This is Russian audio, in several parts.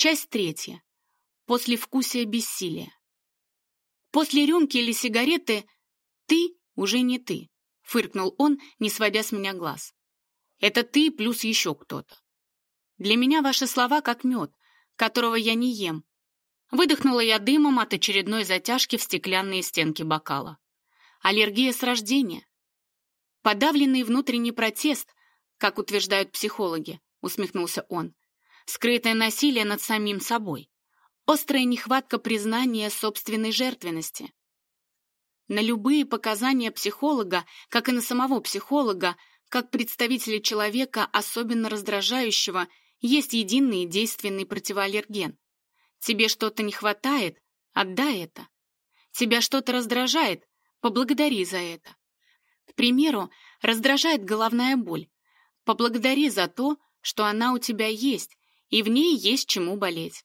Часть третья. Послевкусие бессилия. После рюмки или сигареты ты уже не ты, фыркнул он, не сводя с меня глаз. Это ты плюс еще кто-то. Для меня ваши слова как мед, которого я не ем. Выдохнула я дымом от очередной затяжки в стеклянные стенки бокала. Аллергия с рождения. Подавленный внутренний протест, как утверждают психологи, усмехнулся он. Скрытое насилие над самим собой. Острая нехватка признания собственной жертвенности. На любые показания психолога, как и на самого психолога, как представителя человека, особенно раздражающего, есть единый действенный противоаллерген. Тебе что-то не хватает? Отдай это. Тебя что-то раздражает? Поблагодари за это. К примеру, раздражает головная боль. Поблагодари за то, что она у тебя есть, и в ней есть чему болеть.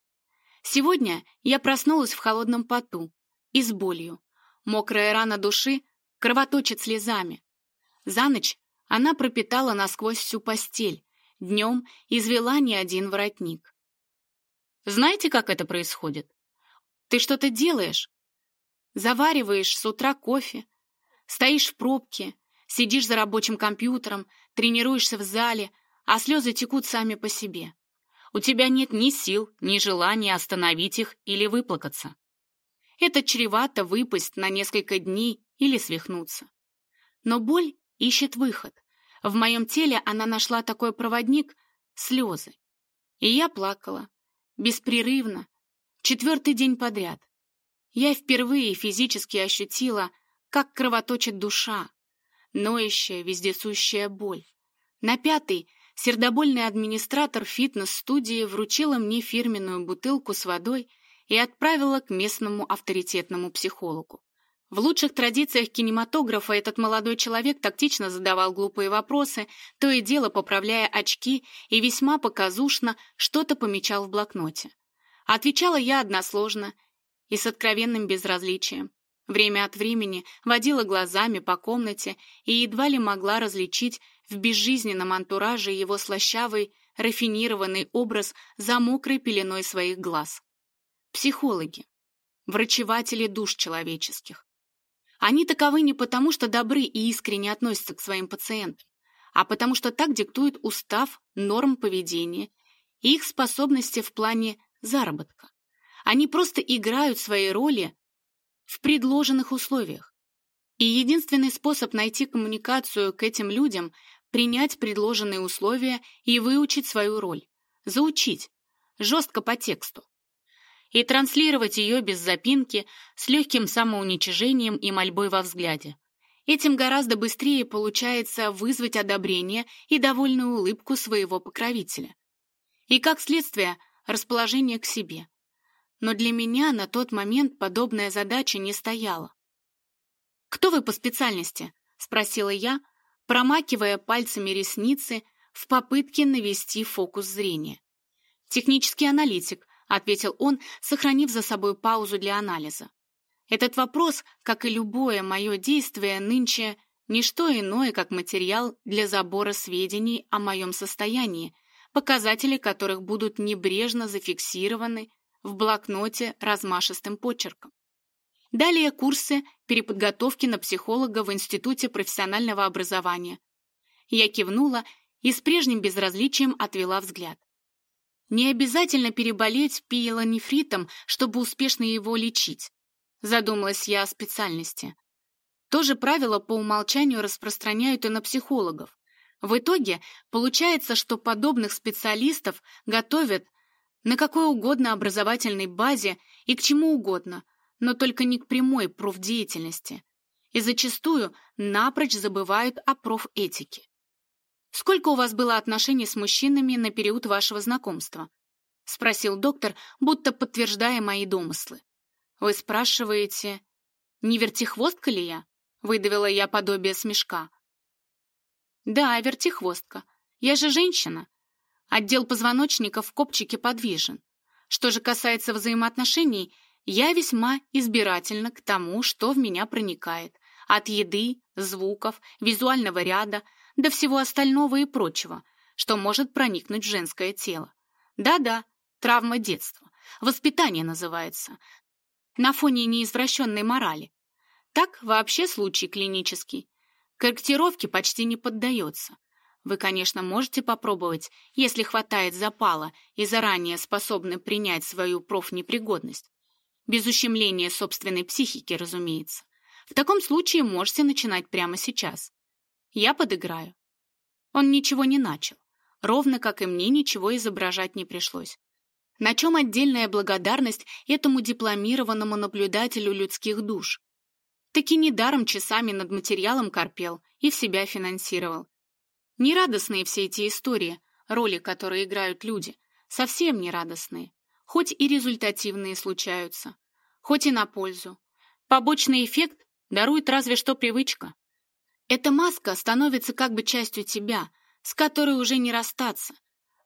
Сегодня я проснулась в холодном поту и с болью. Мокрая рана души кровоточит слезами. За ночь она пропитала насквозь всю постель, днем извела не один воротник. Знаете, как это происходит? Ты что-то делаешь, завариваешь с утра кофе, стоишь в пробке, сидишь за рабочим компьютером, тренируешься в зале, а слезы текут сами по себе. У тебя нет ни сил, ни желания остановить их или выплакаться. Это чревато выпасть на несколько дней или свихнуться. Но боль ищет выход. В моем теле она нашла такой проводник — слезы. И я плакала. Беспрерывно. Четвертый день подряд. Я впервые физически ощутила, как кровоточит душа, ноющая, вездесущая боль. На пятый сердобольный администратор фитнес-студии вручила мне фирменную бутылку с водой и отправила к местному авторитетному психологу. В лучших традициях кинематографа этот молодой человек тактично задавал глупые вопросы, то и дело поправляя очки и весьма показушно что-то помечал в блокноте. Отвечала я односложно и с откровенным безразличием. Время от времени водила глазами по комнате и едва ли могла различить в безжизненном антураже его слащавый, рафинированный образ за мокрой пеленой своих глаз. Психологи, врачеватели душ человеческих. Они таковы не потому, что добры и искренне относятся к своим пациентам, а потому что так диктует устав норм поведения и их способности в плане заработка. Они просто играют свои роли в предложенных условиях. И единственный способ найти коммуникацию к этим людям – принять предложенные условия и выучить свою роль. Заучить. Жестко по тексту. И транслировать ее без запинки, с легким самоуничижением и мольбой во взгляде. Этим гораздо быстрее получается вызвать одобрение и довольную улыбку своего покровителя. И, как следствие, расположение к себе но для меня на тот момент подобная задача не стояла. «Кто вы по специальности?» — спросила я, промакивая пальцами ресницы в попытке навести фокус зрения. «Технический аналитик», — ответил он, сохранив за собой паузу для анализа. Этот вопрос, как и любое мое действие нынче, не что иное, как материал для забора сведений о моем состоянии, показатели которых будут небрежно зафиксированы в блокноте размашистым почерком. Далее курсы переподготовки на психолога в Институте профессионального образования. Я кивнула и с прежним безразличием отвела взгляд. Не обязательно переболеть пиелонефритом, чтобы успешно его лечить. Задумалась я о специальности. То же правило по умолчанию распространяют и на психологов. В итоге получается, что подобных специалистов готовят на какой угодно образовательной базе и к чему угодно, но только не к прямой профдеятельности. И зачастую напрочь забывают о профэтике. «Сколько у вас было отношений с мужчинами на период вашего знакомства?» — спросил доктор, будто подтверждая мои домыслы. «Вы спрашиваете, не вертихвостка ли я?» — выдавила я подобие смешка. «Да, вертихвостка. Я же женщина. Отдел позвоночника в копчике подвижен. Что же касается взаимоотношений, я весьма избирательна к тому, что в меня проникает. От еды, звуков, визуального ряда до всего остального и прочего, что может проникнуть в женское тело. Да-да, Травма детства. Воспитание называется. На фоне неизвращенной морали. Так вообще случай клинический. Корректировке почти не поддается. Вы, конечно, можете попробовать, если хватает запала и заранее способны принять свою профнепригодность. Без ущемления собственной психики, разумеется. В таком случае можете начинать прямо сейчас. Я подыграю. Он ничего не начал, ровно как и мне ничего изображать не пришлось. На чем отдельная благодарность этому дипломированному наблюдателю людских душ? Таки недаром часами над материалом корпел и в себя финансировал. Нерадостные все эти истории, роли, которые играют люди, совсем нерадостные. Хоть и результативные случаются, хоть и на пользу. Побочный эффект дарует разве что привычка. Эта маска становится как бы частью тебя, с которой уже не расстаться,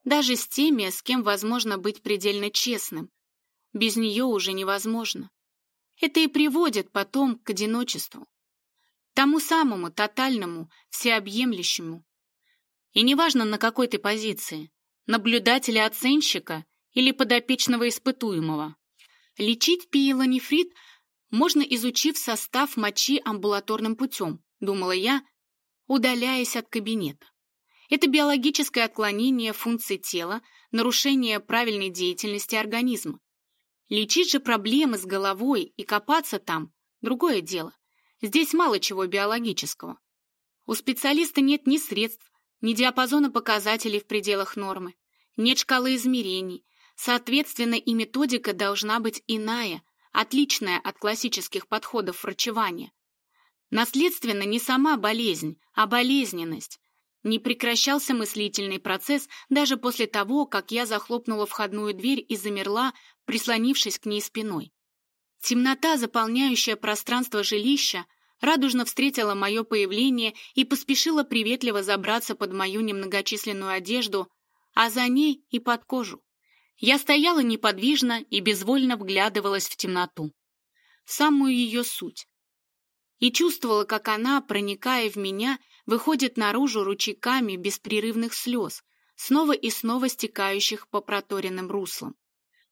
даже с теми, с кем возможно быть предельно честным. Без нее уже невозможно. Это и приводит потом к одиночеству. Тому самому, тотальному, всеобъемлющему. И неважно, на какой ты позиции, наблюдателя-оценщика или подопечного испытуемого. Лечить пиелонефрит можно, изучив состав мочи амбулаторным путем, думала я, удаляясь от кабинета. Это биологическое отклонение функций тела, нарушение правильной деятельности организма. Лечить же проблемы с головой и копаться там – другое дело. Здесь мало чего биологического. У специалиста нет ни средств, ни диапазона показателей в пределах нормы, нет шкалы измерений, соответственно и методика должна быть иная, отличная от классических подходов врачевания. Наследственно не сама болезнь, а болезненность. Не прекращался мыслительный процесс даже после того, как я захлопнула входную дверь и замерла, прислонившись к ней спиной. Темнота, заполняющая пространство жилища, радужно встретила мое появление и поспешила приветливо забраться под мою немногочисленную одежду, а за ней и под кожу. Я стояла неподвижно и безвольно вглядывалась в темноту, в самую ее суть, и чувствовала, как она, проникая в меня, выходит наружу ручейками беспрерывных слез, снова и снова стекающих по проторенным руслам.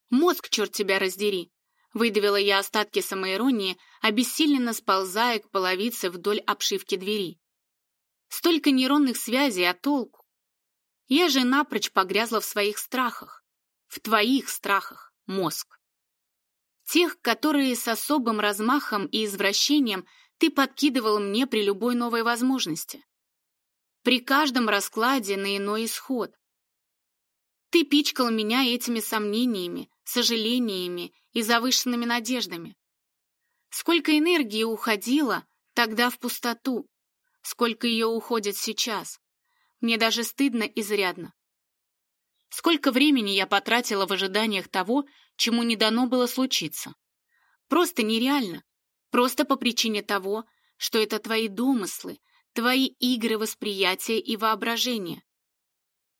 «Мозг, черт тебя раздери!» Выдавила я остатки самоиронии, обессиленно сползая к половице вдоль обшивки двери. Столько нейронных связей, а толку? Я же напрочь погрязла в своих страхах. В твоих страхах, мозг. Тех, которые с особым размахом и извращением ты подкидывал мне при любой новой возможности. При каждом раскладе на иной исход. Ты пичкал меня этими сомнениями, сожалениями и завышенными надеждами. Сколько энергии уходило тогда в пустоту, сколько ее уходит сейчас. Мне даже стыдно изрядно. Сколько времени я потратила в ожиданиях того, чему не дано было случиться. Просто нереально. Просто по причине того, что это твои домыслы, твои игры восприятия и воображения.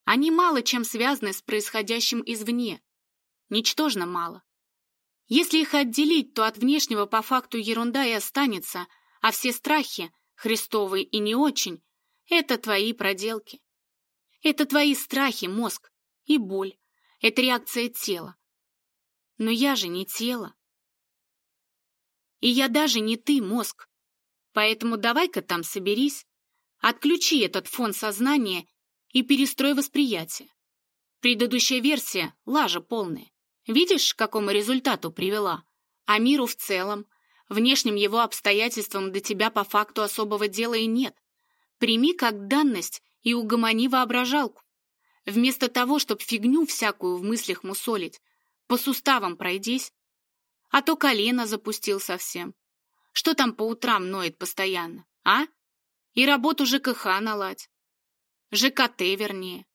Они мало чем связаны с происходящим извне. Ничтожно мало. Если их отделить, то от внешнего по факту ерунда и останется, а все страхи, христовые и не очень, это твои проделки. Это твои страхи, мозг, и боль. Это реакция тела. Но я же не тело. И я даже не ты, мозг. Поэтому давай-ка там соберись, отключи этот фон сознания и перестрой восприятие. Предыдущая версия — лажа полная. Видишь, к какому результату привела? А миру в целом, внешним его обстоятельствам до тебя по факту особого дела и нет. Прими как данность и угомони воображалку. Вместо того, чтобы фигню всякую в мыслях мусолить, по суставам пройдись. А то колено запустил совсем. Что там по утрам ноет постоянно, а? И работу ЖКХ наладь. ЖКТ, вернее.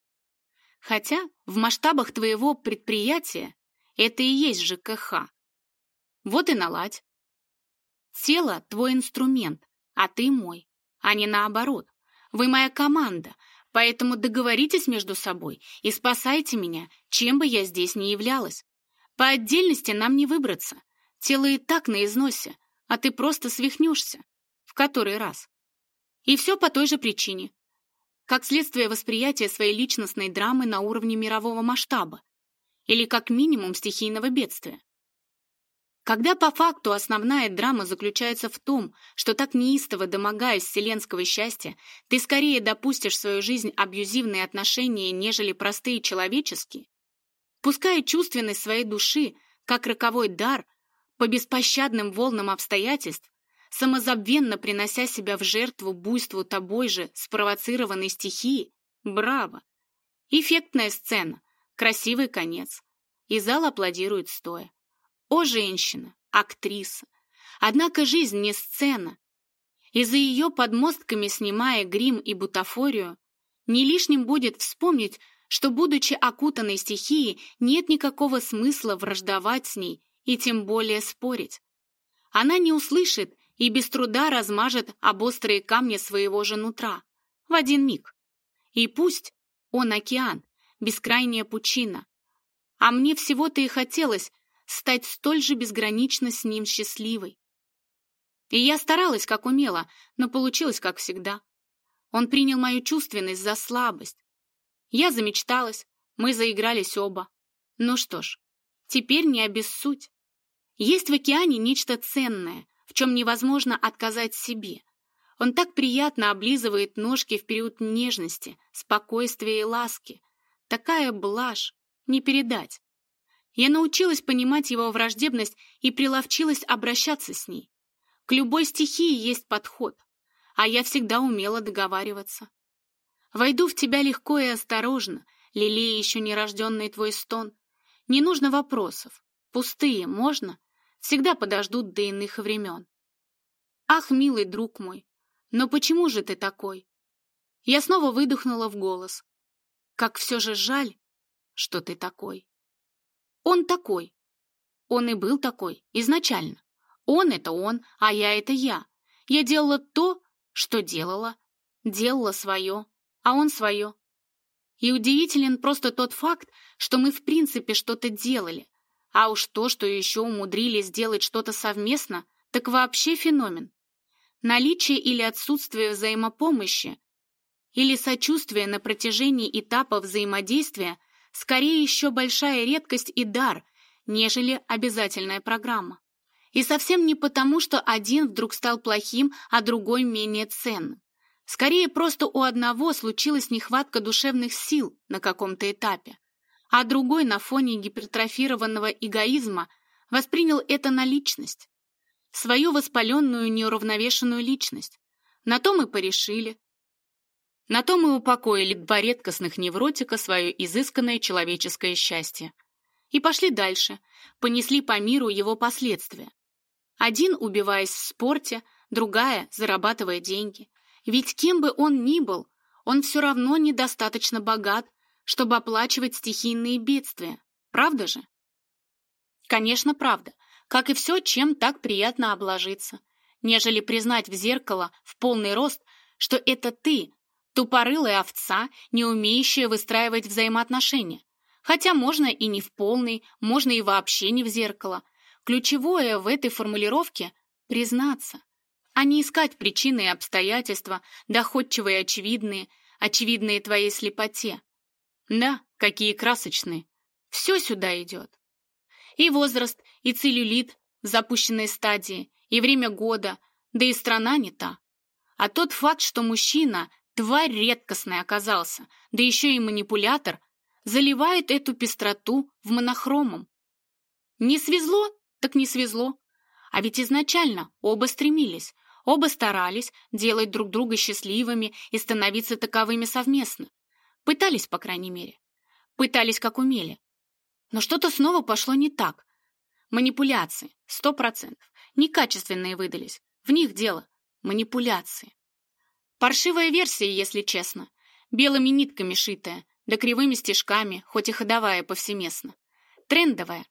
Хотя в масштабах твоего предприятия это и есть ЖКХ. Вот и наладь. Тело — твой инструмент, а ты мой, а не наоборот. Вы моя команда, поэтому договоритесь между собой и спасайте меня, чем бы я здесь ни являлась. По отдельности нам не выбраться. Тело и так на износе, а ты просто свихнешься. В который раз. И все по той же причине. Как следствие восприятия своей личностной драмы на уровне мирового масштаба. или как минимум стихийного бедствия. Когда по факту основная драма заключается в том, что так неистово домогаясь вселенского счастья, ты скорее допустишь в свою жизнь абьюзивные отношения, нежели простые человеческие, пуская чувственность своей души, как роковой дар, по беспощадным волнам обстоятельств, самозабвенно принося себя в жертву буйству тобой же спровоцированной стихии, браво! Эффектная сцена, красивый конец. И зал аплодирует стоя. О, женщина, актриса! Однако жизнь не сцена. И за ее подмостками, снимая грим и бутафорию, не лишним будет вспомнить, что, будучи окутанной стихией, нет никакого смысла враждовать с ней и тем более спорить. Она не услышит и без труда размажет об острые камни своего же нутра в один миг. И пусть он океан, бескрайняя пучина, а мне всего-то и хотелось стать столь же безгранично с ним счастливой. И я старалась, как умела, но получилось, как всегда. Он принял мою чувственность за слабость. Я замечталась, мы заигрались оба. Ну что ж, теперь не обессудь. Есть в океане нечто ценное, в чем невозможно отказать себе. Он так приятно облизывает ножки в период нежности, спокойствия и ласки. Такая блажь, не передать. Я научилась понимать его враждебность и приловчилась обращаться с ней. К любой стихии есть подход, а я всегда умела договариваться. Войду в тебя легко и осторожно, лелея еще нерожденный твой стон. Не нужно вопросов. Пустые можно? Всегда подождут до иных времен. Ах, милый друг мой, но почему же ты такой? Я снова выдохнула в голос. Как все же жаль, что ты такой. Он такой. Он и был такой, изначально. Он — это он, а я — это я. Я делала то, что делала. Делала свое, а он свое. И удивителен просто тот факт, что мы в принципе что-то делали. А уж то, что еще умудрились сделать что-то совместно, так вообще феномен. Наличие или отсутствие взаимопомощи или сочувствие на протяжении этапа взаимодействия – скорее еще большая редкость и дар, нежели обязательная программа. И совсем не потому, что один вдруг стал плохим, а другой менее ценным. Скорее, просто у одного случилась нехватка душевных сил на каком-то этапе, а другой на фоне гипертрофированного эгоизма воспринял это на личность, свою воспаленную неуравновешенную личность. На то мы порешили, на то мы упокоили два редкостных невротика свое изысканное человеческое счастье. И пошли дальше, понесли по миру его последствия. Один убиваясь в спорте, другая зарабатывая деньги. Ведь кем бы он ни был, он все равно недостаточно богат, чтобы оплачивать стихийные бедствия. Правда же? Конечно, правда. Как и все, чем так приятно обложиться. Нежели признать в зеркало в полный рост, что это ты, Тупорылая овца, не умеющая выстраивать взаимоотношения. Хотя можно и не в полный, можно и вообще не в зеркало. Ключевое в этой формулировке — признаться, а не искать причины и обстоятельства, доходчивые и очевидные, очевидные твоей слепоте. Да, какие красочные. Все сюда идет. И возраст, и целлюлит в запущенной стадии, и время года, да и страна не та. А тот факт, что мужчина Тварь редкостная оказался, да еще и манипулятор, заливает эту пестроту в монохромом. Не свезло, так не свезло. А ведь изначально оба стремились, оба старались делать друг друга счастливыми и становиться таковыми совместно. Пытались, по крайней мере. Пытались, как умели. Но что-то снова пошло не так. Манипуляции, сто процентов. Некачественные выдались. В них дело. Манипуляции. Паршивая версия, если честно. Белыми нитками шитая, да кривыми стежками, хоть и ходовая повсеместно. Трендовая.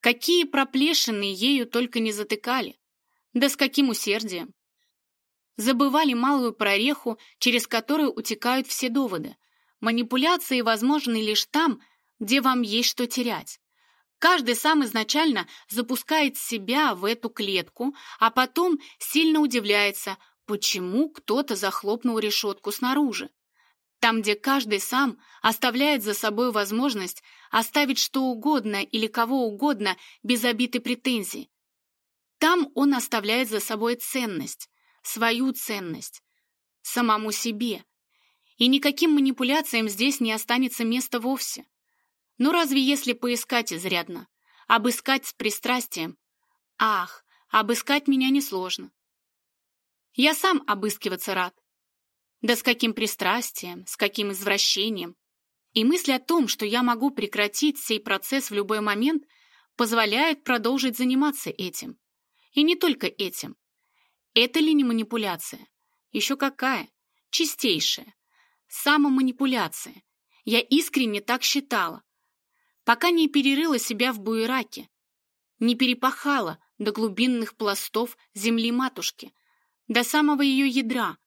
Какие проплешины ею только не затыкали. Да с каким усердием. Забывали малую прореху, через которую утекают все доводы. Манипуляции возможны лишь там, где вам есть что терять. Каждый сам изначально запускает себя в эту клетку, а потом сильно удивляется, Почему кто-то захлопнул решетку снаружи? Там, где каждый сам оставляет за собой возможность оставить что угодно или кого угодно без обид и претензий. Там он оставляет за собой ценность, свою ценность, самому себе. И никаким манипуляциям здесь не останется места вовсе. Ну разве если поискать изрядно, обыскать с пристрастием? Ах, обыскать меня несложно. Я сам обыскиваться рад. Да с каким пристрастием, с каким извращением. И мысль о том, что я могу прекратить сей процесс в любой момент, позволяет продолжить заниматься этим. И не только этим. Это ли не манипуляция? Еще какая? Чистейшая. Самоманипуляция. Я искренне так считала. Пока не перерыла себя в буераке, не перепахала до глубинных пластов земли-матушки, до самого ее ядра,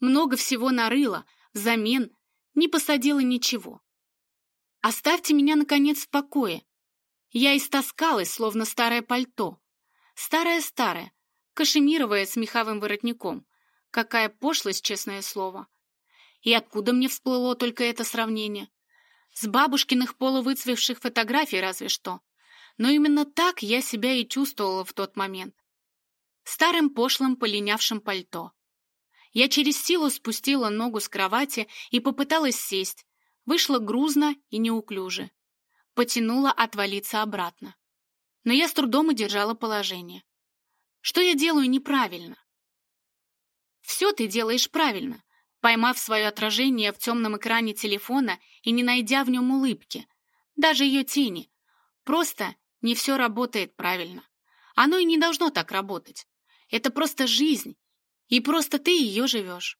много всего нарыла, взамен не посадила ничего. Оставьте меня, наконец, в покое. Я истаскалась, словно старое пальто. Старое-старое, кашемировое с меховым воротником. Какая пошлость, честное слово. И откуда мне всплыло только это сравнение? С бабушкиных полувыцвевших фотографий разве что. Но именно так я себя и чувствовала в тот момент. Старым пошлым полинявшим пальто. Я через силу спустила ногу с кровати и попыталась сесть. Вышла грузно и неуклюже. Потянула отвалиться обратно. Но я с трудом удержала положение. Что я делаю неправильно? Все ты делаешь правильно, поймав свое отражение в темном экране телефона и не найдя в нем улыбки, даже ее тени. Просто не все работает правильно. Оно и не должно так работать. Это просто жизнь, и просто ты ее живешь.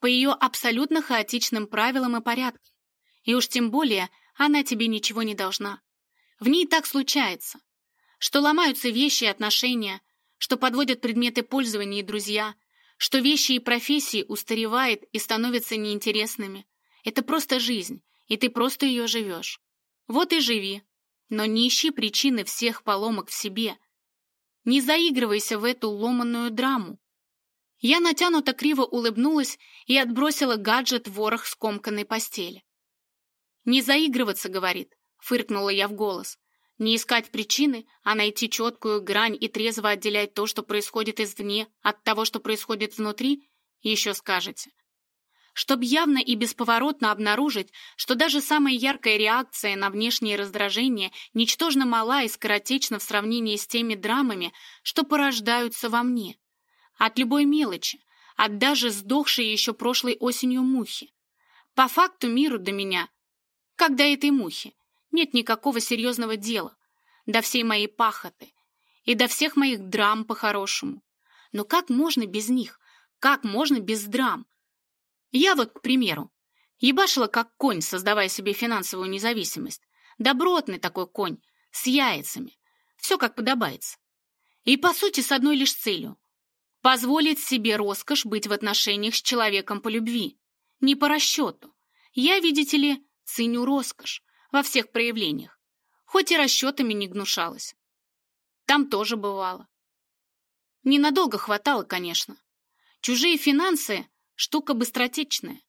По ее абсолютно хаотичным правилам и порядкам. И уж тем более она тебе ничего не должна. В ней так случается, что ломаются вещи и отношения, что подводят предметы пользования и друзья, что вещи и профессии устаревают и становятся неинтересными. Это просто жизнь, и ты просто ее живешь. Вот и живи, но не ищи причины всех поломок в себе. Не заигрывайся в эту ломанную драму, я натянуто криво улыбнулась и отбросила гаджет в ворох скомканной постели. «Не заигрываться», — говорит, — фыркнула я в голос. «Не искать причины, а найти четкую грань и трезво отделять то, что происходит извне, от того, что происходит внутри, еще скажете. Чтоб явно и бесповоротно обнаружить, что даже самая яркая реакция на внешнее раздражение ничтожно мала и скоротечна в сравнении с теми драмами, что порождаются во мне. От любой мелочи, от даже сдохшей еще прошлой осенью мухи. По факту миру до меня, как до этой мухи, нет никакого серьезного дела, до всей моей пахоты и до всех моих драм по-хорошему. Но как можно без них? Как можно без драм? Я вот, к примеру, ебашила как конь, создавая себе финансовую независимость. Добротный такой конь, с яйцами. Все как подобается. И, по сути, с одной лишь целью Позволить себе роскошь быть в отношениях с человеком по любви. Не по расчету. Я, видите ли, ценю роскошь во всех проявлениях. Хоть и расчетами не гнушалась. Там тоже бывало. Ненадолго хватало, конечно. Чужие финансы — штука быстротечная.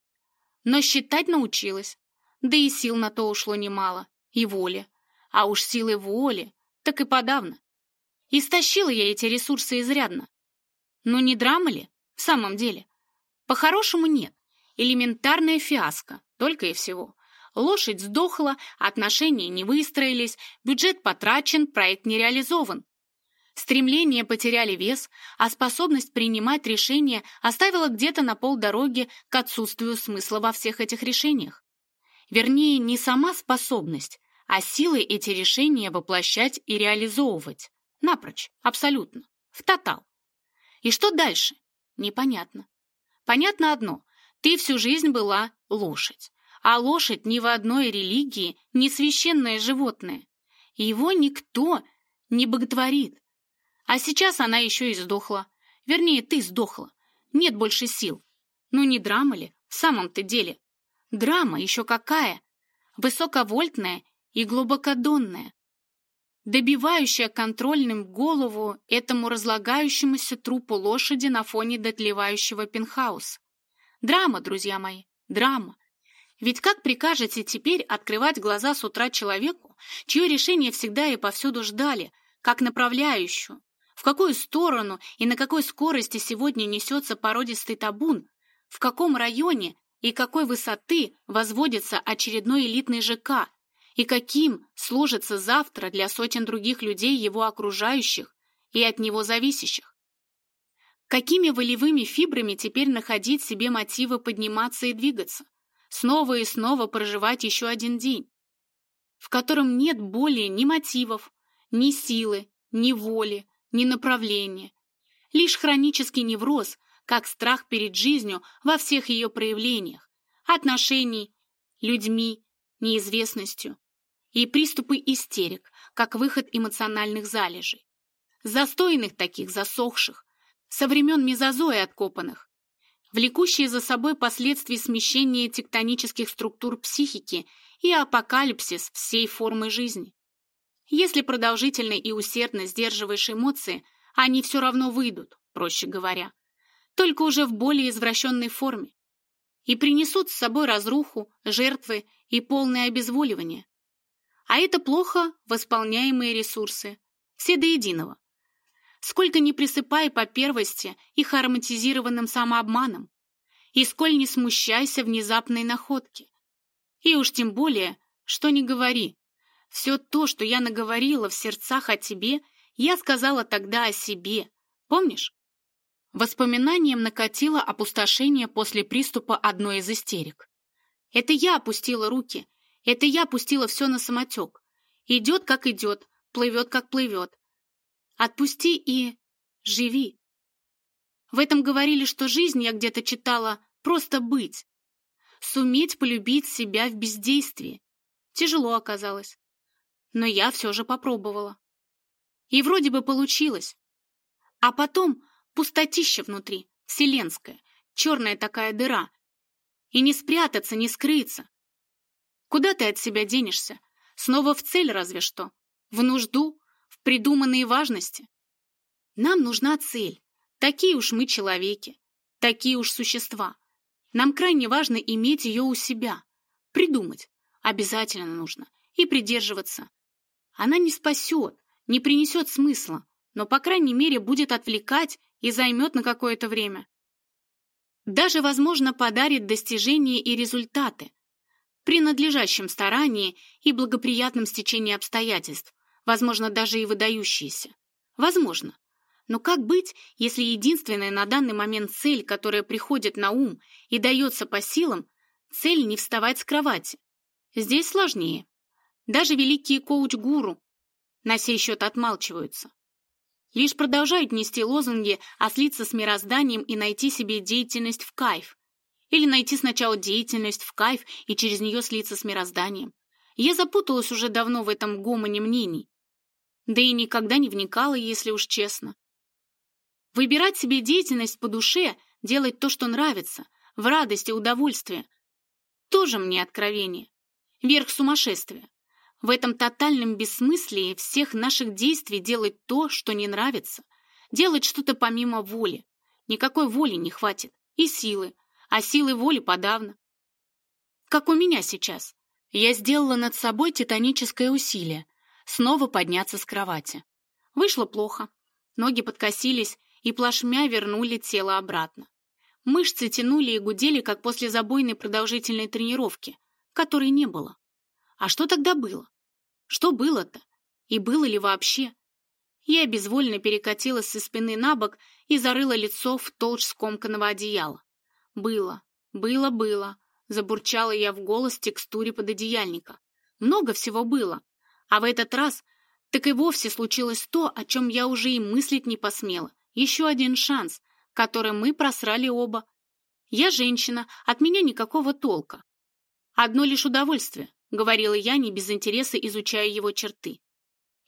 Но считать научилась. Да и сил на то ушло немало. И воли. А уж силы воли, так и подавно. Истощила я эти ресурсы изрядно. Но не драма ли? В самом деле. По-хорошему нет. Элементарная фиаско, только и всего. Лошадь сдохла, отношения не выстроились, бюджет потрачен, проект не реализован. Стремления потеряли вес, а способность принимать решения оставила где-то на полдороги к отсутствию смысла во всех этих решениях. Вернее, не сама способность, а силы эти решения воплощать и реализовывать. Напрочь, абсолютно, в тотал. И что дальше? Непонятно. Понятно одно. Ты всю жизнь была лошадь. А лошадь ни в одной религии не священное животное. Его никто не боготворит. А сейчас она еще и сдохла. Вернее, ты сдохла. Нет больше сил. Ну не драма ли? В самом-то деле. Драма еще какая? Высоковольтная и глубокодонная добивающая контрольным голову этому разлагающемуся трупу лошади на фоне дотлевающего пентхауса. Драма, друзья мои, драма. Ведь как прикажете теперь открывать глаза с утра человеку, чье решение всегда и повсюду ждали, как направляющую, в какую сторону и на какой скорости сегодня несется породистый табун, в каком районе и какой высоты возводится очередной элитный ЖК, и каким сложится завтра для сотен других людей его окружающих и от него зависящих. Какими волевыми фибрами теперь находить себе мотивы подниматься и двигаться, снова и снова проживать еще один день, в котором нет более ни мотивов, ни силы, ни воли, ни направления, лишь хронический невроз, как страх перед жизнью во всех ее проявлениях, отношений, людьми, неизвестностью, и приступы истерик, как выход эмоциональных залежей. Застойных таких, засохших, со времен мезозоя откопанных, влекущие за собой последствия смещения тектонических структур психики и апокалипсис всей формы жизни. Если продолжительно и усердно сдерживаешь эмоции, они все равно выйдут, проще говоря, только уже в более извращенной форме, и принесут с собой разруху, жертвы и полное обезволивание. А это плохо восполняемые ресурсы, все до единого. Сколько не присыпай по первости их ароматизированным самообманом, и сколь не смущайся внезапной находки. И уж тем более, что не говори, все то, что я наговорила в сердцах о тебе, я сказала тогда о себе. Помнишь? Воспоминанием накатило опустошение после приступа одной из истерик. Это я опустила руки, это я пустила все на самотек. Идет, как идет, плывет, как плывет. Отпусти и живи. В этом говорили, что жизнь, я где-то читала, просто быть. Суметь полюбить себя в бездействии. Тяжело оказалось но я все же попробовала. И вроде бы получилось. А потом пустотища внутри, вселенская, черная такая дыра. И не спрятаться, не скрыться. Куда ты от себя денешься? Снова в цель разве что. В нужду, в придуманные важности. Нам нужна цель. Такие уж мы человеки. Такие уж существа. Нам крайне важно иметь ее у себя. Придумать. Обязательно нужно. И придерживаться. Она не спасет, не принесет смысла, но, по крайней мере, будет отвлекать и займет на какое-то время. Даже, возможно, подарит достижения и результаты. При надлежащем старании и благоприятном стечении обстоятельств, возможно, даже и выдающиеся. Возможно. Но как быть, если единственная на данный момент цель, которая приходит на ум и дается по силам, цель не вставать с кровати? Здесь сложнее. Даже великие коуч-гуру на сей счет отмалчиваются. Лишь продолжают нести лозунги, а слиться с мирозданием и найти себе деятельность в кайф. Или найти сначала деятельность в кайф и через нее слиться с мирозданием. Я запуталась уже давно в этом гомоне мнений. Да и никогда не вникала, если уж честно. Выбирать себе деятельность по душе, делать то, что нравится, в радости, удовольствие. Тоже мне откровение. Верх сумасшествия. В этом тотальном бессмыслии всех наших действий делать то, что не нравится, делать что-то помимо воли. Никакой воли не хватит, и силы, а силы воли подавно. Как у меня сейчас. Я сделала над собой титаническое усилие, снова подняться с кровати. Вышло плохо. Ноги подкосились и плашмя вернули тело обратно. Мышцы тянули и гудели, как после забойной продолжительной тренировки, которой не было. А что тогда было? Что было-то? И было ли вообще? Я безвольно перекатилась со спины на бок и зарыла лицо в толщ скомканного одеяла. Было, было, было. Забурчала я в голос текстуре пододеяльника. Много всего было. А в этот раз так и вовсе случилось то, о чем я уже и мыслить не посмела. Еще один шанс, который мы просрали оба. Я женщина, от меня никакого толка. Одно лишь удовольствие. — говорила я, не без интереса изучая его черты.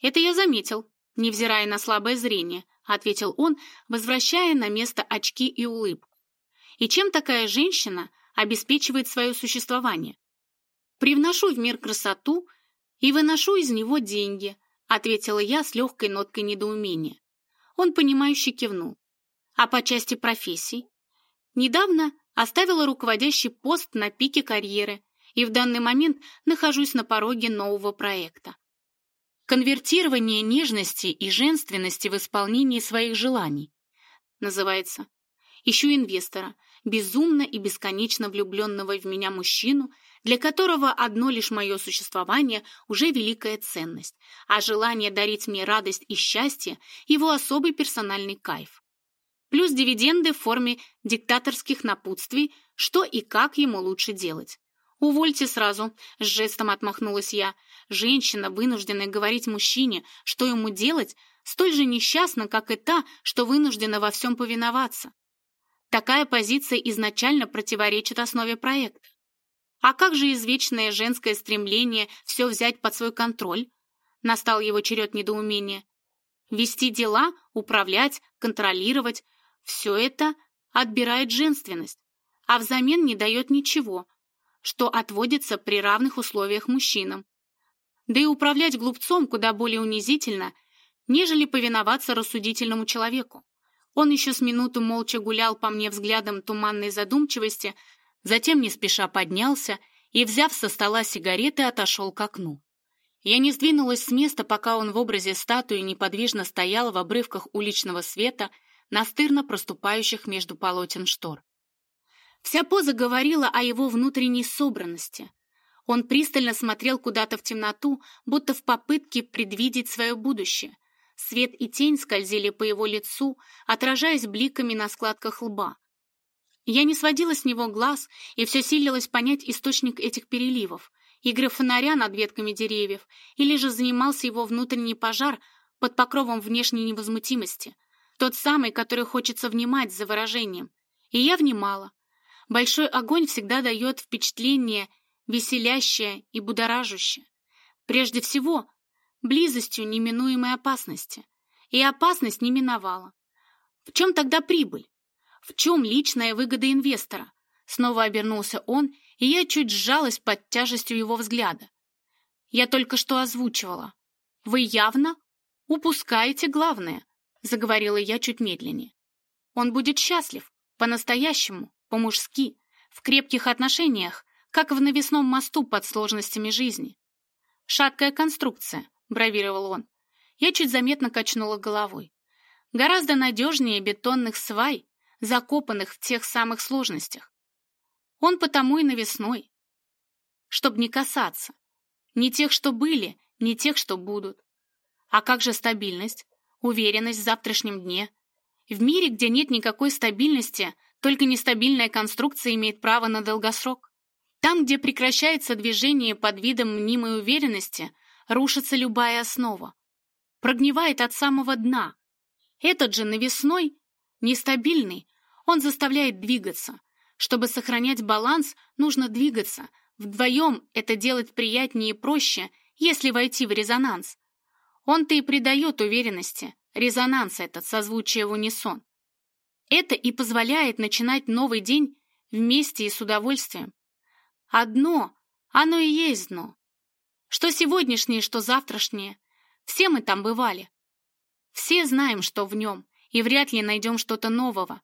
«Это я заметил, невзирая на слабое зрение», — ответил он, возвращая на место очки и улыбку. «И чем такая женщина обеспечивает свое существование?» «Привношу в мир красоту и выношу из него деньги», — ответила я с легкой ноткой недоумения. Он, понимающе кивнул. «А по части профессий?» «Недавно оставила руководящий пост на пике карьеры и в данный момент нахожусь на пороге нового проекта. Конвертирование нежности и женственности в исполнении своих желаний. Называется. Ищу инвестора, безумно и бесконечно влюбленного в меня мужчину, для которого одно лишь мое существование уже великая ценность, а желание дарить мне радость и счастье – его особый персональный кайф. Плюс дивиденды в форме диктаторских напутствий, что и как ему лучше делать. «Увольте сразу», — с жестом отмахнулась я. «Женщина, вынужденная говорить мужчине, что ему делать, столь же несчастна, как и та, что вынуждена во всем повиноваться. Такая позиция изначально противоречит основе проекта. А как же извечное женское стремление все взять под свой контроль? Настал его черед недоумения. Вести дела, управлять, контролировать – все это отбирает женственность, а взамен не дает ничего, что отводится при равных условиях мужчинам. Да и управлять глупцом куда более унизительно, нежели повиноваться рассудительному человеку. Он еще с минуту молча гулял по мне взглядом туманной задумчивости, затем не спеша поднялся и, взяв со стола сигареты, отошел к окну. Я не сдвинулась с места, пока он в образе статуи неподвижно стоял в обрывках уличного света, настырно проступающих между полотен штор. Вся поза говорила о его внутренней собранности. Он пристально смотрел куда-то в темноту, будто в попытке предвидеть свое будущее, Свет и тень скользили по его лицу, отражаясь бликами на складках лба. Я не сводила с него глаз и все силилась понять источник этих переливов, игры фонаря над ветками деревьев, или же занимался его внутренний пожар под покровом внешней невозмутимости, тот самый, который хочется внимать за выражением. И я внимала. Большой огонь всегда дает впечатление веселящее и будоражащее. Прежде всего, близостью неминуемой опасности. И опасность не миновала. В чем тогда прибыль? В чем личная выгода инвестора? Снова обернулся он, и я чуть сжалась под тяжестью его взгляда. Я только что озвучивала. Вы явно упускаете главное, заговорила я чуть медленнее. Он будет счастлив, по-настоящему, по-мужски, в крепких отношениях, как в навесном мосту под сложностями жизни. Шаткая конструкция, — бравировал он. Я чуть заметно качнула головой. Гораздо надежнее бетонных свай, закопанных в тех самых сложностях. Он потому и навесной. Чтоб не касаться. Ни тех, что были, ни тех, что будут. А как же стабильность, уверенность в завтрашнем дне? В мире, где нет никакой стабильности, только нестабильная конструкция имеет право на долгосрок. Там, где прекращается движение под видом мнимой уверенности, рушится любая основа. Прогнивает от самого дна. Этот же навесной, нестабильный, он заставляет двигаться. Чтобы сохранять баланс, нужно двигаться. Вдвоем это делать приятнее и проще, если войти в резонанс. Он-то и придает уверенности, резонанс этот, созвучие в унисон. Это и позволяет начинать новый день вместе и с удовольствием. Одно, оно и есть дно. Что сегодняшнее, что завтрашнее. Все мы там бывали. Все знаем, что в нем, и вряд ли найдем что-то нового.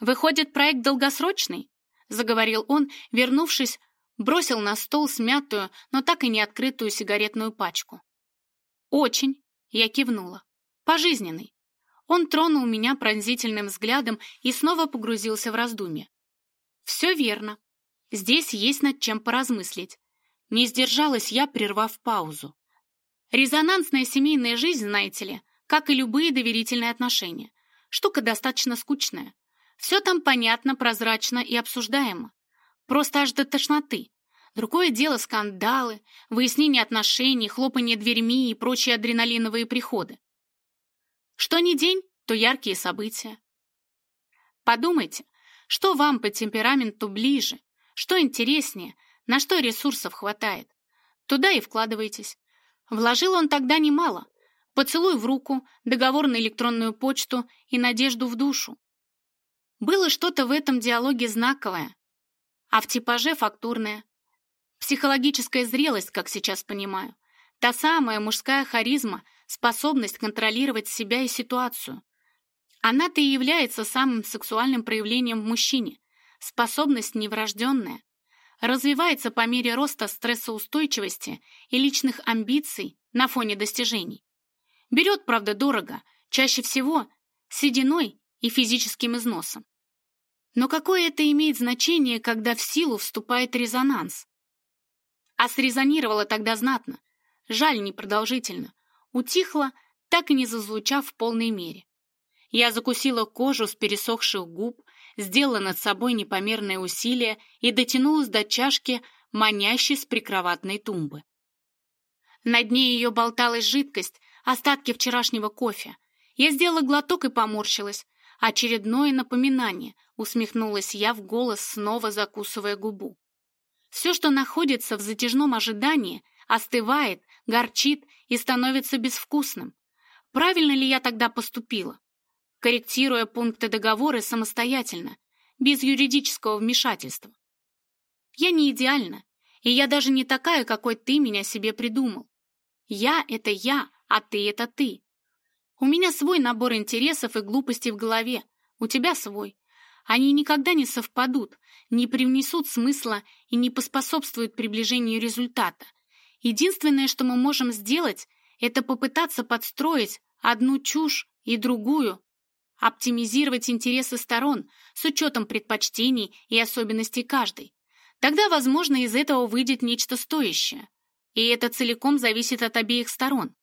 Выходит, проект долгосрочный? Заговорил он, вернувшись, бросил на стол смятую, но так и не открытую сигаретную пачку. Очень, я кивнула. Пожизненный. Он тронул меня пронзительным взглядом и снова погрузился в раздумье. Все верно. Здесь есть над чем поразмыслить. Не сдержалась я, прервав паузу. Резонансная семейная жизнь, знаете ли, как и любые доверительные отношения. Штука достаточно скучная. Все там понятно, прозрачно и обсуждаемо. Просто аж до тошноты. Другое дело скандалы, выяснение отношений, хлопанье дверьми и прочие адреналиновые приходы. Что ни день, то яркие события. Подумайте, что вам по темпераменту ближе, что интереснее, на что ресурсов хватает? Туда и вкладывайтесь. Вложил он тогда немало. Поцелуй в руку, договор на электронную почту и надежду в душу. Было что-то в этом диалоге знаковое, а в типаже фактурное. Психологическая зрелость, как сейчас понимаю. Та самая мужская харизма, способность контролировать себя и ситуацию. Она-то и является самым сексуальным проявлением в мужчине. Способность неврожденная. развивается по мере роста стрессоустойчивости и личных амбиций на фоне достижений. Берет, правда, дорого, чаще всего сединой и физическим износом. Но какое это имеет значение, когда в силу вступает резонанс? А срезонировало тогда знатно. Жаль, непродолжительно. Утихло, так и не зазвучав в полной мере. Я закусила кожу с пересохших губ, сделала над собой непомерное усилие и дотянулась до чашки, манящей с прикроватной тумбы. На дне ее болталась жидкость, остатки вчерашнего кофе. Я сделала глоток и поморщилась. Очередное напоминание, усмехнулась я в голос, снова закусывая губу. Все, что находится в затяжном ожидании, остывает, горчит и становится безвкусным. Правильно ли я тогда поступила? Корректируя пункты договора самостоятельно, без юридического вмешательства. Я не идеальна, и я даже не такая, какой ты меня себе придумал. Я — это я, а ты — это ты. У меня свой набор интересов и глупостей в голове, у тебя свой. Они никогда не совпадут, не привнесут смысла и не поспособствуют приближению результата. Единственное, что мы можем сделать, это попытаться подстроить одну чушь и другую, оптимизировать интересы сторон с учетом предпочтений и особенностей каждой. Тогда, возможно, из этого выйдет нечто стоящее. И это целиком зависит от обеих сторон.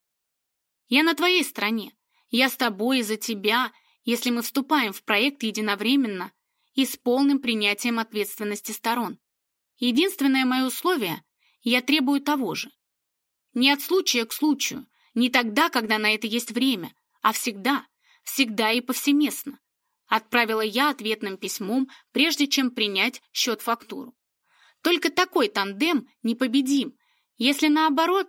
Я на твоей стороне. Я с тобой и за тебя, если мы вступаем в проект единовременно и с полным принятием ответственности сторон. Единственное мое условие — я требую того же. Не от случая к случаю, не тогда, когда на это есть время, а всегда, всегда и повсеместно. Отправила я ответным письмом, прежде чем принять счет-фактуру. Только такой тандем непобедим, если наоборот,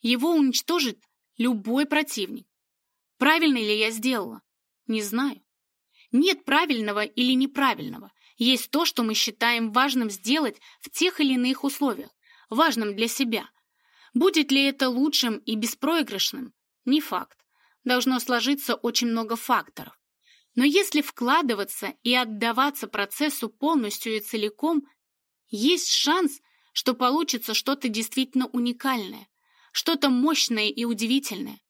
его уничтожит любой противник. Правильно ли я сделала? Не знаю. Нет правильного или неправильного. Есть то, что мы считаем важным сделать в тех или иных условиях, важным для себя. Будет ли это лучшим и беспроигрышным? Не факт. Должно сложиться очень много факторов. Но если вкладываться и отдаваться процессу полностью и целиком, есть шанс, что получится что-то действительно уникальное, что-то мощное и удивительное.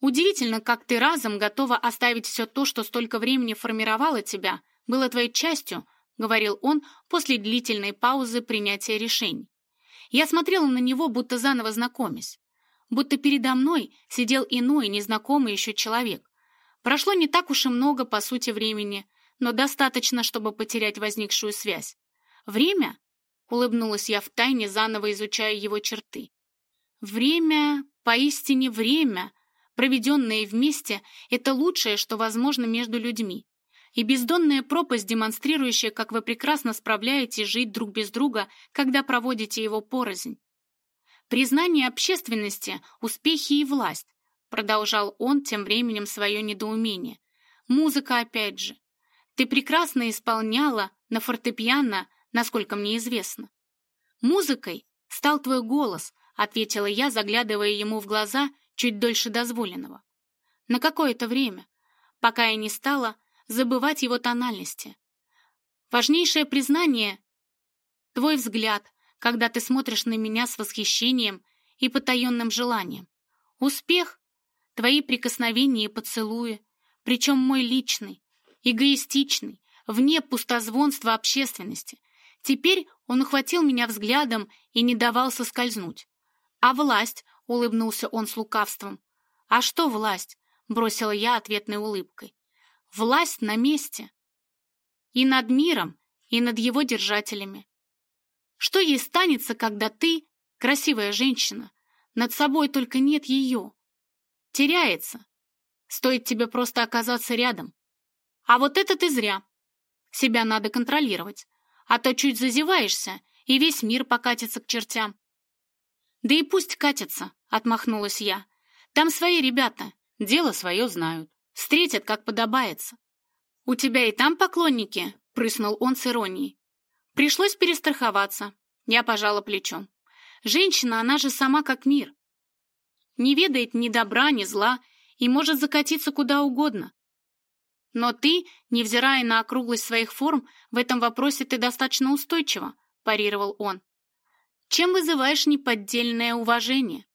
Удивительно, как ты разом готова оставить все то, что столько времени формировало тебя, было твоей частью, говорил он после длительной паузы принятия решений. Я смотрела на него, будто заново знакомясь. Будто передо мной сидел иной, незнакомый еще человек. Прошло не так уж и много, по сути, времени, но достаточно, чтобы потерять возникшую связь. Время? Улыбнулась я втайне, заново изучая его черты. Время, поистине время, проведенные вместе, это лучшее, что возможно между людьми. И бездонная пропасть, демонстрирующая, как вы прекрасно справляетесь жить друг без друга, когда проводите его порознь. Признание общественности, успехи и власть, продолжал он тем временем свое недоумение. Музыка опять же. Ты прекрасно исполняла на фортепиано, насколько мне известно. Музыкой стал твой голос, ответила я, заглядывая ему в глаза чуть дольше дозволенного. На какое-то время, пока я не стала забывать его тональности. Важнейшее признание — твой взгляд, когда ты смотришь на меня с восхищением и потаенным желанием. Успех — твои прикосновения и поцелуи, причем мой личный, эгоистичный, вне пустозвонства общественности. Теперь он ухватил меня взглядом и не давал соскользнуть. А власть, улыбнулся он с лукавством. А что власть? бросила я ответной улыбкой. Власть на месте. И над миром, и над его держателями. Что ей станется, когда ты, красивая женщина, над собой только нет ее? Теряется. Стоит тебе просто оказаться рядом. А вот это ты зря. Себя надо контролировать. А то чуть зазеваешься, и весь мир покатится к чертям. Да и пусть катятся, отмахнулась я. Там свои ребята, дело свое знают. Встретят, как подобается. У тебя и там поклонники, прыснул он с иронией. Пришлось перестраховаться. Я пожала плечом. Женщина, она же сама как мир. Не ведает ни добра, ни зла и может закатиться куда угодно. Но ты, невзирая на округлость своих форм, в этом вопросе ты достаточно устойчива, — парировал он. «Чем вызываешь неподдельное уважение?»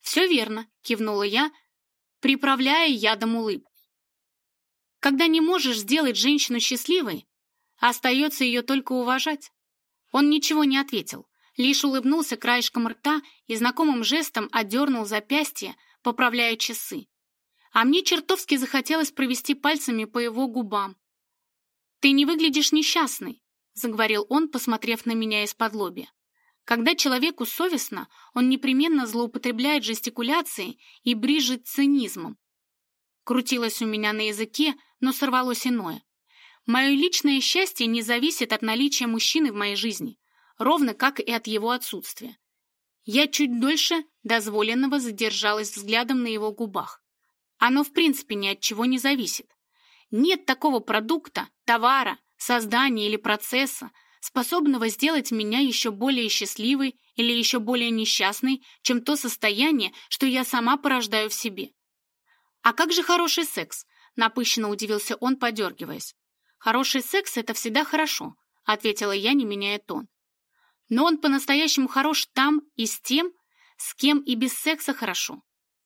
«Все верно», — кивнула я, приправляя ядом улыбку. «Когда не можешь сделать женщину счастливой, остается ее только уважать». Он ничего не ответил, лишь улыбнулся краешком рта и знакомым жестом отдернул запястье, поправляя часы. А мне чертовски захотелось провести пальцами по его губам. «Ты не выглядишь несчастной», — заговорил он, посмотрев на меня из-под лобья. Когда человеку совестно, он непременно злоупотребляет жестикуляцией и брижет цинизмом. Крутилось у меня на языке, но сорвалось иное. Мое личное счастье не зависит от наличия мужчины в моей жизни, ровно как и от его отсутствия. Я чуть дольше дозволенного задержалась взглядом на его губах. Оно в принципе ни от чего не зависит. Нет такого продукта, товара, создания или процесса, способного сделать меня еще более счастливой или еще более несчастной, чем то состояние, что я сама порождаю в себе. «А как же хороший секс?» — напыщенно удивился он, подергиваясь. «Хороший секс — это всегда хорошо», — ответила я, не меняя тон. «Но он по-настоящему хорош там и с тем, с кем и без секса хорошо.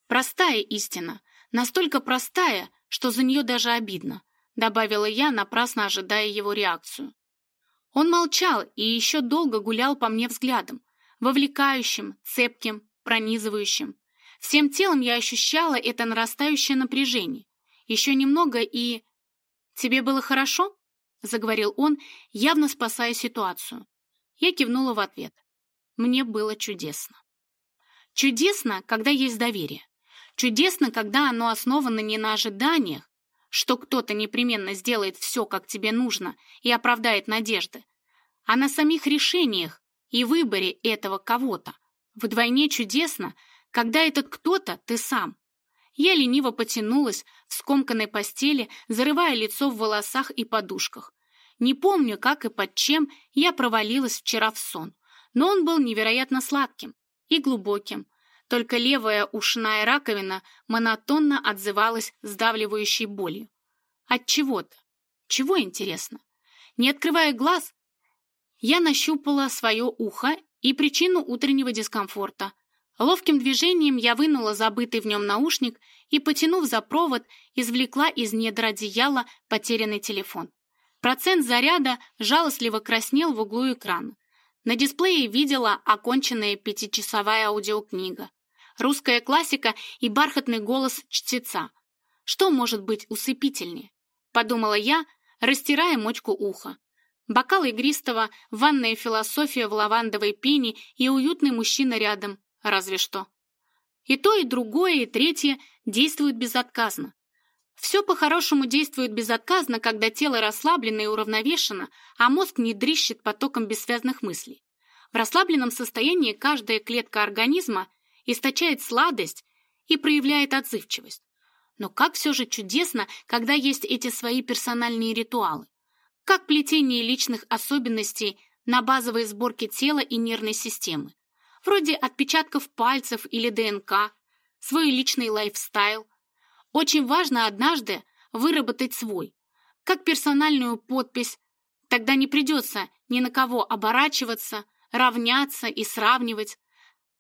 Простая истина, настолько простая, что за нее даже обидно», — добавила я, напрасно ожидая его реакцию. Он молчал и еще долго гулял по мне взглядом, вовлекающим, цепким, пронизывающим. Всем телом я ощущала это нарастающее напряжение. Еще немного и... «Тебе было хорошо?» — заговорил он, явно спасая ситуацию. Я кивнула в ответ. Мне было чудесно. Чудесно, когда есть доверие. Чудесно, когда оно основано не на ожиданиях, что кто-то непременно сделает все, как тебе нужно, и оправдает надежды, а на самих решениях и выборе этого кого-то. Вдвойне чудесно, когда этот кто-то ты сам. Я лениво потянулась в скомканной постели, зарывая лицо в волосах и подушках. Не помню, как и под чем я провалилась вчера в сон, но он был невероятно сладким и глубоким, только левая ушная раковина монотонно отзывалась сдавливающей болью. От чего-то. Чего, интересно? Не открывая глаз, я нащупала свое ухо и причину утреннего дискомфорта. Ловким движением я вынула забытый в нем наушник и, потянув за провод, извлекла из недр одеяла потерянный телефон. Процент заряда жалостливо краснел в углу экрана. На дисплее видела оконченная пятичасовая аудиокнига русская классика и бархатный голос чтеца. Что может быть усыпительнее? Подумала я, растирая мочку уха. Бокал игристого, ванная философия в лавандовой пене и уютный мужчина рядом, разве что. И то, и другое, и третье действуют безотказно. Все по-хорошему действует безотказно, когда тело расслаблено и уравновешено, а мозг не дрищет потоком бессвязных мыслей. В расслабленном состоянии каждая клетка организма источает сладость и проявляет отзывчивость. Но как все же чудесно, когда есть эти свои персональные ритуалы. Как плетение личных особенностей на базовой сборке тела и нервной системы. Вроде отпечатков пальцев или ДНК, свой личный лайфстайл. Очень важно однажды выработать свой, как персональную подпись, тогда не придется ни на кого оборачиваться, равняться и сравнивать,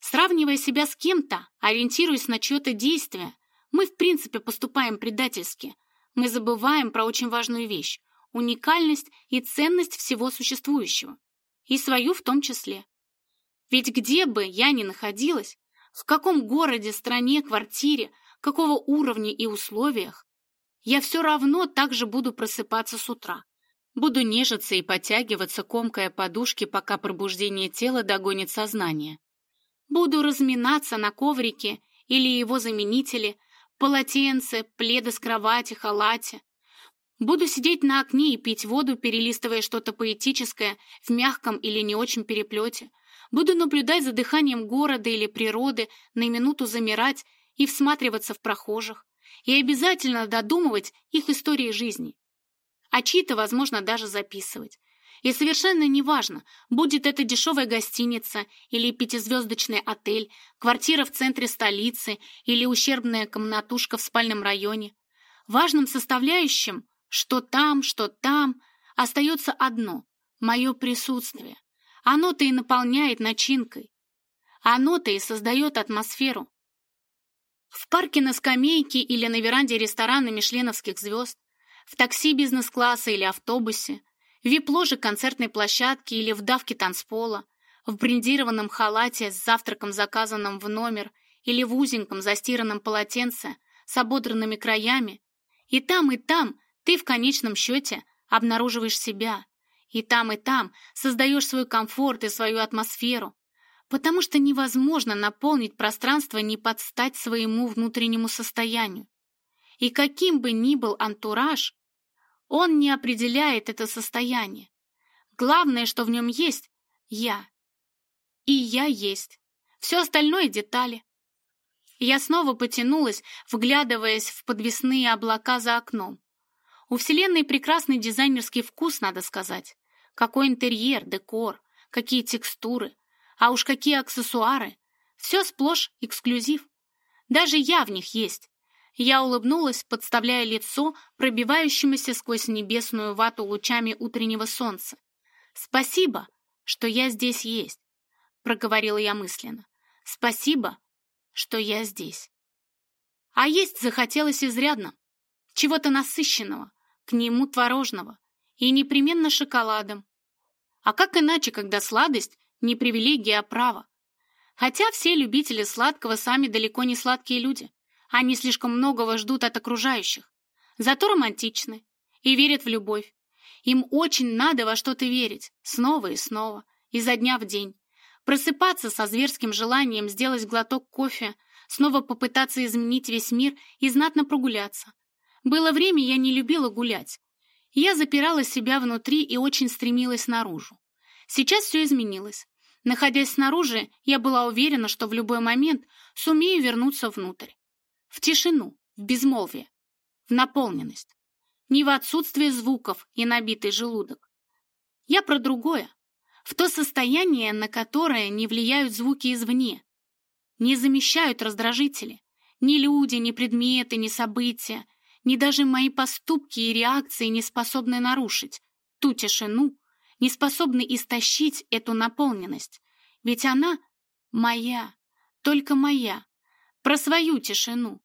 Сравнивая себя с кем-то, ориентируясь на чье-то действие, мы в принципе поступаем предательски. Мы забываем про очень важную вещь – уникальность и ценность всего существующего. И свою в том числе. Ведь где бы я ни находилась, в каком городе, стране, квартире, какого уровня и условиях, я все равно также буду просыпаться с утра. Буду нежиться и потягиваться, комкая подушки, пока пробуждение тела догонит сознание. Буду разминаться на коврике или его заменителе, полотенце, пледы с кровати, халате. Буду сидеть на окне и пить воду, перелистывая что-то поэтическое в мягком или не очень переплете. Буду наблюдать за дыханием города или природы, на минуту замирать и всматриваться в прохожих. И обязательно додумывать их истории жизни. А чьи-то, возможно, даже записывать. И совершенно неважно, будет это дешевая гостиница или пятизвездочный отель, квартира в центре столицы или ущербная комнатушка в спальном районе. Важным составляющим, что там, что там, остается одно – мое присутствие. Оно-то и наполняет начинкой. Оно-то и создает атмосферу. В парке на скамейке или на веранде ресторана мишленовских звезд, в такси бизнес-класса или автобусе, в вип-ложе концертной площадки или в давке танцпола, в брендированном халате с завтраком, заказанным в номер, или в узеньком застиранном полотенце с ободранными краями. И там, и там ты в конечном счете обнаруживаешь себя. И там, и там создаешь свой комфорт и свою атмосферу, потому что невозможно наполнить пространство не под стать своему внутреннему состоянию. И каким бы ни был антураж, он не определяет это состояние. Главное, что в нем есть — я. И я есть. Все остальное — детали. Я снова потянулась, вглядываясь в подвесные облака за окном. У Вселенной прекрасный дизайнерский вкус, надо сказать. Какой интерьер, декор, какие текстуры, а уж какие аксессуары. Все сплошь эксклюзив. Даже я в них есть. Я улыбнулась, подставляя лицо пробивающимися сквозь небесную вату лучами утреннего солнца. «Спасибо, что я здесь есть», — проговорила я мысленно. «Спасибо, что я здесь». А есть захотелось изрядно. Чего-то насыщенного, к нему творожного и непременно шоколадом. А как иначе, когда сладость не привилегия, а право? Хотя все любители сладкого сами далеко не сладкие люди. Они слишком многого ждут от окружающих. Зато романтичны и верят в любовь. Им очень надо во что-то верить, снова и снова, изо дня в день. Просыпаться со зверским желанием сделать глоток кофе, снова попытаться изменить весь мир и знатно прогуляться. Было время, я не любила гулять. Я запирала себя внутри и очень стремилась наружу. Сейчас все изменилось. Находясь снаружи, я была уверена, что в любой момент сумею вернуться внутрь. В тишину, в безмолвие, в наполненность. Не в отсутствие звуков и набитый желудок. Я про другое. В то состояние, на которое не влияют звуки извне. Не замещают раздражители. Ни люди, ни предметы, ни события, ни даже мои поступки и реакции не способны нарушить ту тишину, не способны истощить эту наполненность. Ведь она моя, только моя, про свою тишину.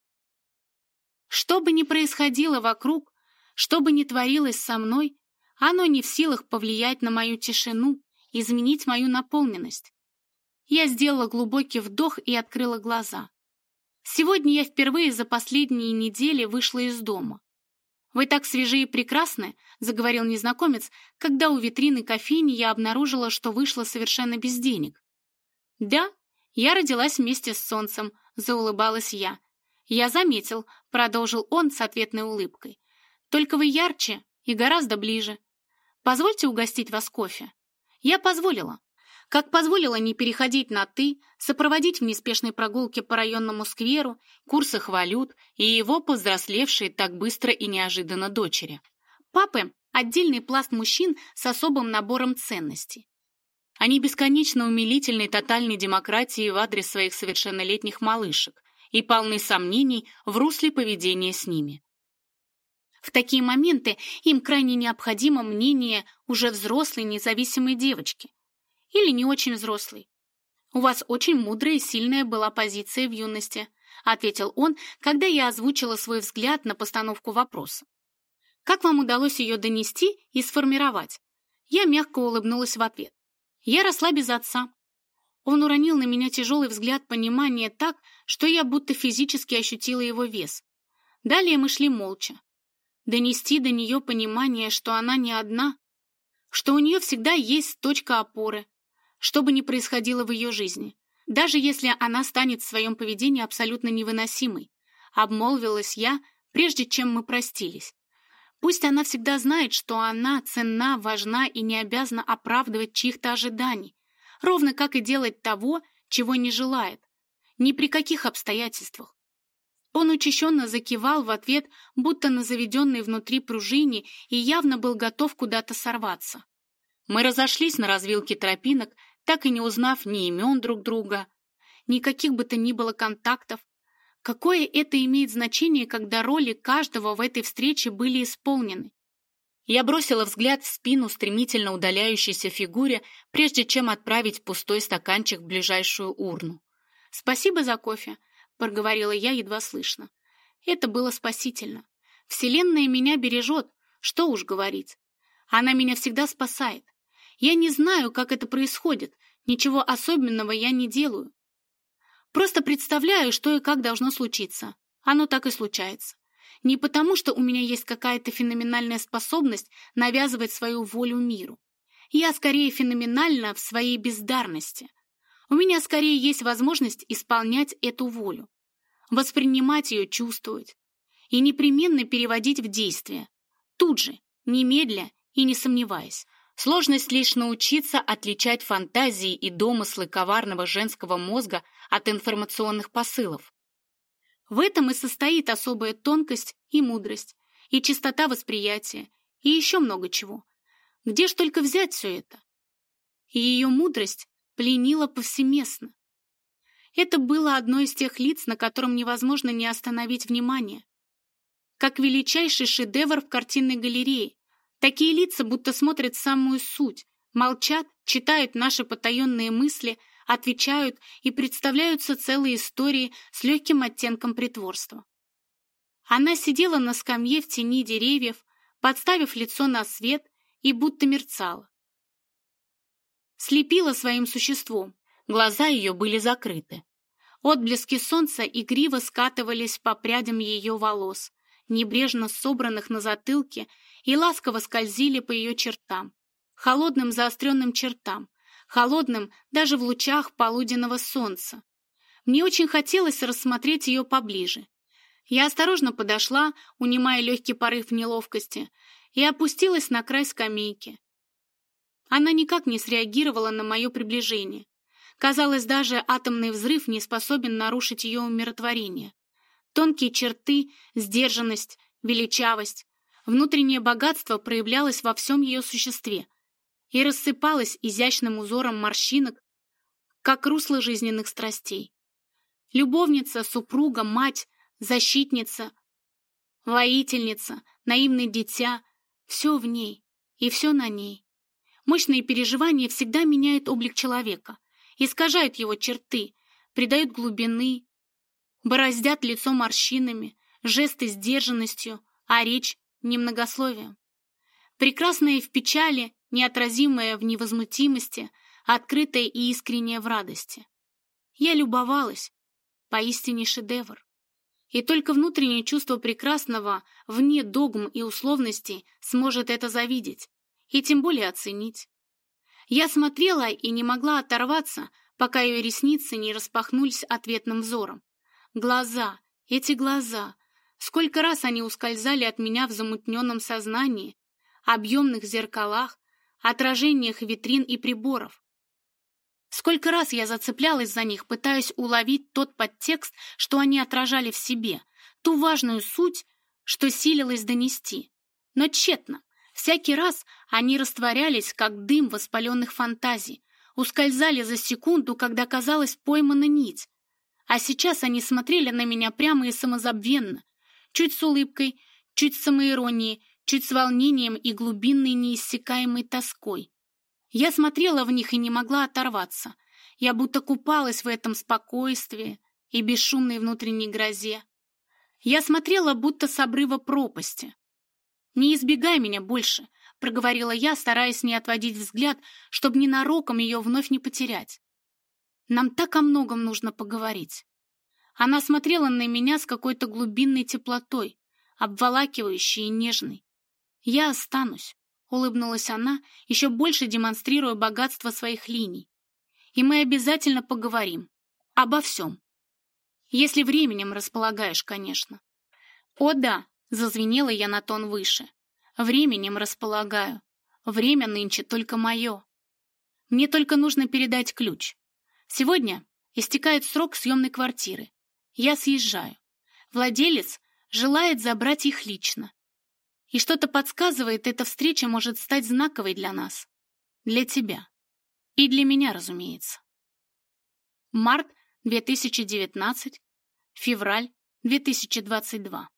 Что бы ни происходило вокруг, что бы ни творилось со мной, оно не в силах повлиять на мою тишину, изменить мою наполненность. Я сделала глубокий вдох и открыла глаза. Сегодня я впервые за последние недели вышла из дома. «Вы так свежи и прекрасны», — заговорил незнакомец, когда у витрины кофейни я обнаружила, что вышла совершенно без денег. «Да, я родилась вместе с солнцем», — заулыбалась я. «Я заметил», — продолжил он с ответной улыбкой. «Только вы ярче и гораздо ближе. Позвольте угостить вас кофе». Я позволила. Как позволила не переходить на «ты», сопроводить в неспешной прогулке по районному скверу, курсах валют и его повзрослевшие так быстро и неожиданно дочери. Папы — отдельный пласт мужчин с особым набором ценностей. Они бесконечно умилительны тотальной демократии в адрес своих совершеннолетних малышек, и полны сомнений в русле поведения с ними. В такие моменты им крайне необходимо мнение уже взрослой независимой девочки или не очень взрослой. «У вас очень мудрая и сильная была позиция в юности», ответил он, когда я озвучила свой взгляд на постановку вопроса. «Как вам удалось ее донести и сформировать?» Я мягко улыбнулась в ответ. «Я росла без отца. Он уронил на меня тяжелый взгляд понимания так, что я будто физически ощутила его вес. Далее мы шли молча. Донести до нее понимание, что она не одна, что у нее всегда есть точка опоры, что бы ни происходило в ее жизни, даже если она станет в своем поведении абсолютно невыносимой. Обмолвилась я, прежде чем мы простились. Пусть она всегда знает, что она ценна, важна и не обязана оправдывать чьих-то ожиданий, ровно как и делать того, чего не желает. Ни при каких обстоятельствах. Он учащенно закивал в ответ, будто на заведенной внутри пружине, и явно был готов куда-то сорваться. Мы разошлись на развилке тропинок, так и не узнав ни имен друг друга, никаких бы то ни было контактов. Какое это имеет значение, когда роли каждого в этой встрече были исполнены? Я бросила взгляд в спину стремительно удаляющейся фигуре, прежде чем отправить пустой стаканчик в ближайшую урну. «Спасибо за кофе», — проговорила я едва слышно. Это было спасительно. Вселенная меня бережет, что уж говорить. Она меня всегда спасает. Я не знаю, как это происходит, ничего особенного я не делаю. Просто представляю, что и как должно случиться. Оно так и случается. Не потому, что у меня есть какая-то феноменальная способность навязывать свою волю миру. Я скорее феноменальна в своей бездарности. У меня скорее есть возможность исполнять эту волю, воспринимать ее, чувствовать и непременно переводить в действие. Тут же, немедля и не сомневаясь. Сложность лишь научиться отличать фантазии и домыслы коварного женского мозга от информационных посылов. В этом и состоит особая тонкость и мудрость, и чистота восприятия, и еще много чего. Где ж только взять все это? И ее мудрость пленила повсеместно. Это было одно из тех лиц, на котором невозможно не остановить внимание. Как величайший шедевр в картинной галерее, Такие лица будто смотрят самую суть, молчат, читают наши потаенные мысли, отвечают и представляются целые истории с легким оттенком притворства. Она сидела на скамье в тени деревьев, подставив лицо на свет и будто мерцала. Слепила своим существом, глаза ее были закрыты. Отблески солнца игриво скатывались по прядям ее волос, небрежно собранных на затылке и ласково скользили по ее чертам, холодным заостренным чертам, холодным даже в лучах полуденного солнца. Мне очень хотелось рассмотреть ее поближе. Я осторожно подошла, унимая легкий порыв неловкости, и опустилась на край скамейки. Она никак не среагировала на мое приближение. Казалось, даже атомный взрыв не способен нарушить ее умиротворение. Тонкие черты, сдержанность, величавость, Внутреннее богатство проявлялось во всем ее существе и рассыпалось изящным узором морщинок, как русло жизненных страстей. Любовница, супруга, мать, защитница, воительница, наивное дитя — все в ней и все на ней. Мощные переживания всегда меняют облик человека, искажают его черты, придают глубины, бороздят лицо морщинами, жесты сдержанностью, а речь немногословие. Прекрасное в печали, неотразимое в невозмутимости, открытое и искреннее в радости. Я любовалась, поистине шедевр. И только внутреннее чувство прекрасного, вне догм и условностей, сможет это завидеть, и тем более оценить. Я смотрела и не могла оторваться, пока ее ресницы не распахнулись ответным взором. Глаза, эти глаза, Сколько раз они ускользали от меня в замутненном сознании, объемных зеркалах, отражениях витрин и приборов. Сколько раз я зацеплялась за них, пытаясь уловить тот подтекст, что они отражали в себе, ту важную суть, что силилась донести. Но тщетно. Всякий раз они растворялись, как дым воспаленных фантазий, ускользали за секунду, когда казалось поймана нить. А сейчас они смотрели на меня прямо и самозабвенно, чуть с улыбкой, чуть с самоиронией, чуть с волнением и глубинной неиссякаемой тоской. Я смотрела в них и не могла оторваться. Я будто купалась в этом спокойствии и бесшумной внутренней грозе. Я смотрела будто с обрыва пропасти. «Не избегай меня больше», — проговорила я, стараясь не отводить взгляд, чтобы ненароком ее вновь не потерять. «Нам так о многом нужно поговорить». Она смотрела на меня с какой-то глубинной теплотой, обволакивающей и нежной. «Я останусь», — улыбнулась она, еще больше демонстрируя богатство своих линий. «И мы обязательно поговорим. Обо всем. Если временем располагаешь, конечно». «О да», — зазвенела я на тон выше. «Временем располагаю. Время нынче только мое. Мне только нужно передать ключ. Сегодня истекает срок съемной квартиры. Я съезжаю. Владелец желает забрать их лично. И что-то подсказывает, эта встреча может стать знаковой для нас. Для тебя. И для меня, разумеется. Март 2019, февраль 2022.